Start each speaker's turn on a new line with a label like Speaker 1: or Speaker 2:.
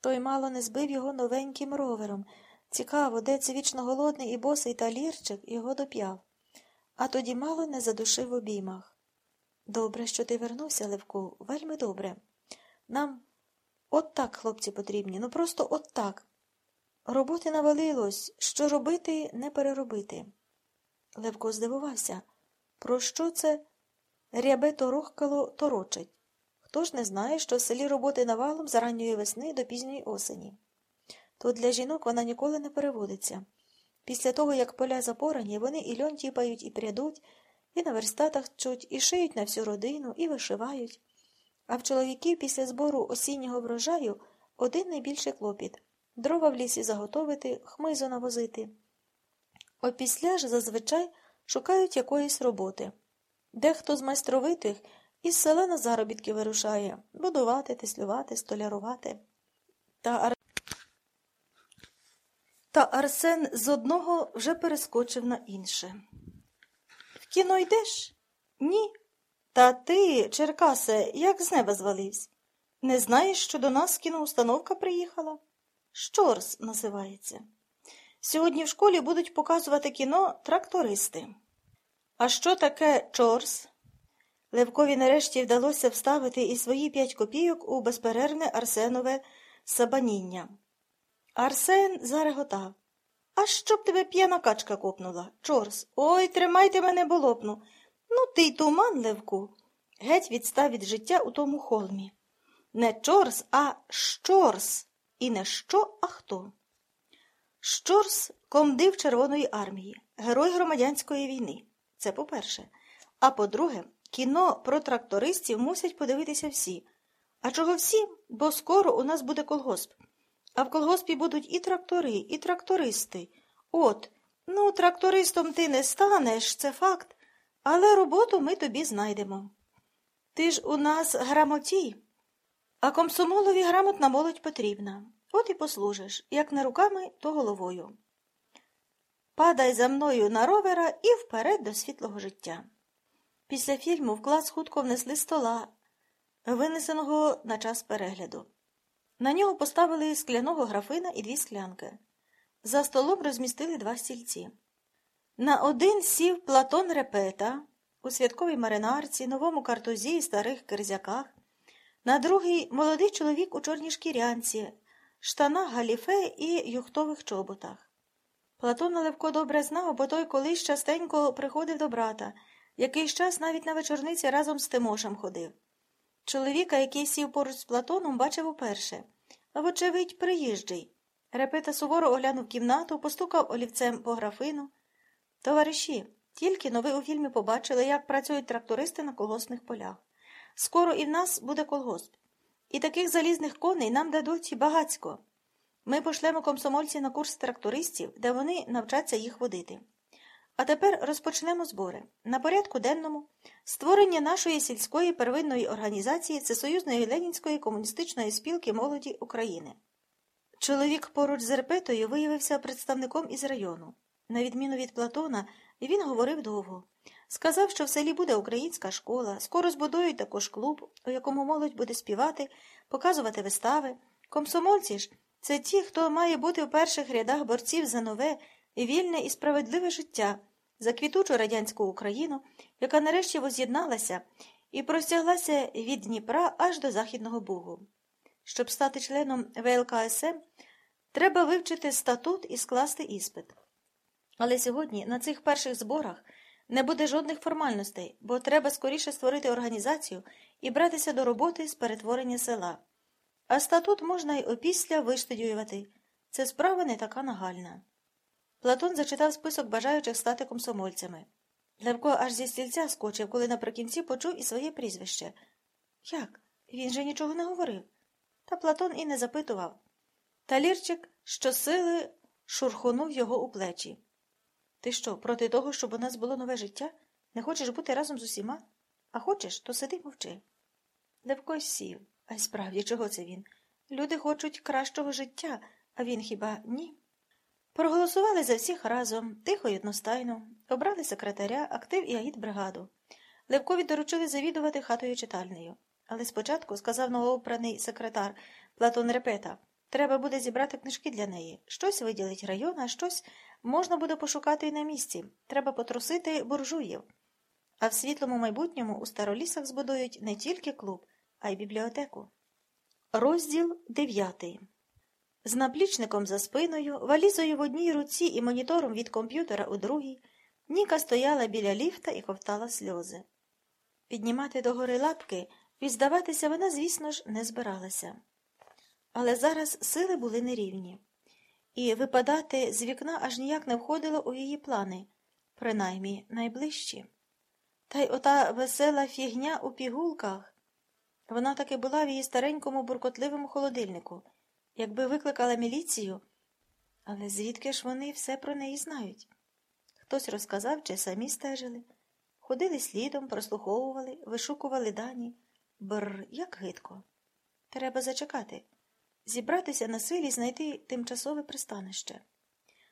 Speaker 1: Той мало не збив його новеньким ровером. Цікаво, де це вічно голодний і босий талірчик його доп'яв, а тоді мало не задушив обіймах. Добре, що ти вернувся, Левку, вельми добре. Нам от так, хлопці, потрібні, ну просто от так. Роботи навалилось, що робити, не переробити. Левко здивувався. Про що це рябе торохкало торочить? Хто ж не знає, що в селі роботи навалом з ранньої весни до пізньої осені. То для жінок вона ніколи не переводиться. Після того, як поля запорані, вони і льон тіпають, і прядуть, і на верстатах чуть, і шиють на всю родину, і вишивають. А в чоловіків після збору осіннього врожаю один найбільший клопіт дрова в лісі заготовити, хмизу навозити. Опісля ж зазвичай шукають якоїсь роботи. Дехто з майстровитих із села на заробітки вирушає будувати, теслювати, столярувати. Та, Ар... Та Арсен з одного вже перескочив на інше. В кіно йдеш? Ні. Та ти, Черкасе, як з неба звалився? Не знаєш, що до нас кіноустановка приїхала? Щорс називається. Сьогодні в школі будуть показувати кіно трактористи. А що таке чорс? Левкові нарешті вдалося вставити і свої п'ять копійок у безперервне Арсенове сабаніння. Арсен зареготав. А щоб тебе п'яна качка копнула? Чорс. Ой, тримайте мене болопну. Ну, ти й туман, Левку. Геть відстав від життя у тому холмі. Не чорс, а щорс. І не що, а хто. Щорс комдив Червоної армії, герой громадянської війни. Це по-перше. А по-друге, кіно про трактористів мусять подивитися всі. А чого всі? Бо скоро у нас буде колгосп. А в колгоспі будуть і трактори, і трактористи. От, ну, трактористом ти не станеш, це факт, але роботу ми тобі знайдемо. Ти ж у нас грамотій, а комсомолові грамотна молодь потрібна. От і послужиш, як не руками, то головою. Падай за мною на ровера і вперед до світлого життя. Після фільму в клас хутко внесли стола, винесеного на час перегляду. На нього поставили скляного графина і дві склянки. За столом розмістили два стільці. На один сів Платон Репета у святковій маринарці, новому картузі і старих кирзяках, на другий молодий чоловік у чорній шкірянці, штанах галіфе і юхтових чоботах. Платон Левко добре знав, бо той колись частенько приходив до брата, якийсь час навіть на вечорниці разом з Тимошем ходив. Чоловіка, який сів поруч з Платоном, бачив уперше. Вочевидь, приїжджий. Репета суворо оглянув кімнату, постукав олівцем по графину. Товариші, тільки но ви у фільмі побачили, як працюють трактористи на колгоспних полях. Скоро і в нас буде колгосп. І таких залізних коней нам дадуть багацько. Ми пошлемо комсомольці на курс трактористів, де вони навчаться їх водити. А тепер розпочнемо збори. На порядку денному створення нашої сільської первинної організації Всесоюзної Ленінської комуністичної спілки молоді України. Чоловік поруч з Репетою виявився представником із району. На відміну від Платона, він говорив довго. Сказав, що в селі буде українська школа, скоро збудують також клуб, у якому молодь буде співати, показувати вистави. Комсомольці ж це ті, хто має бути в перших рядах борців за нове, вільне і справедливе життя, за квітучу радянську Україну, яка нарешті воз'єдналася і простяглася від Дніпра аж до Західного Бугу. Щоб стати членом ВЛКСМ, треба вивчити статут і скласти іспит. Але сьогодні на цих перших зборах не буде жодних формальностей, бо треба скоріше створити організацію і братися до роботи з перетворення села. А статут можна й опісля виштудювати. Це справа не така нагальна. Платон зачитав список бажаючих стати комсомольцями. Левко аж зі стільця скочив, коли наприкінці почув і своє прізвище. Як? Він же нічого не говорив. Та Платон і не запитував. Талірчик щосили шурхонув його у плечі. Ти що, проти того, щоб у нас було нове життя? Не хочеш бути разом з усіма? А хочеш, то сиди мовчи. Левко сів. А й справді, чого це він? Люди хочуть кращого життя, а він хіба ні? Проголосували за всіх разом, тихо й одностайно, обрали секретаря, актив і агітбригаду. Левкові доручили завідувати хатою читальнею. Але спочатку, сказав новообраний секретар Платон Репета, Треба буде зібрати книжки для неї. Щось виділить район, а щось можна буде пошукати і на місці. Треба потрусити буржуїв. А в світлому майбутньому у старолісах збудують не тільки клуб, а й бібліотеку. Розділ дев'ятий. З наплічником за спиною, валізою в одній руці і монітором від комп'ютера у другій, Ніка стояла біля ліфта і ковтала сльози. Піднімати догори лапки і здаватися вона, звісно ж, не збиралася. Але зараз сили були нерівні, і випадати з вікна аж ніяк не входило у її плани, принаймні найближчі. Та й ота весела фігня у пігулках. Вона таки була в її старенькому буркотливому холодильнику, якби викликала міліцію. Але звідки ж вони все про неї знають? Хтось розказав чи самі стежили, ходили слідом, прослуховували, вишукували дані. Бр, як гидко. Треба зачекати, зібратися на силі, знайти тимчасове пристанище.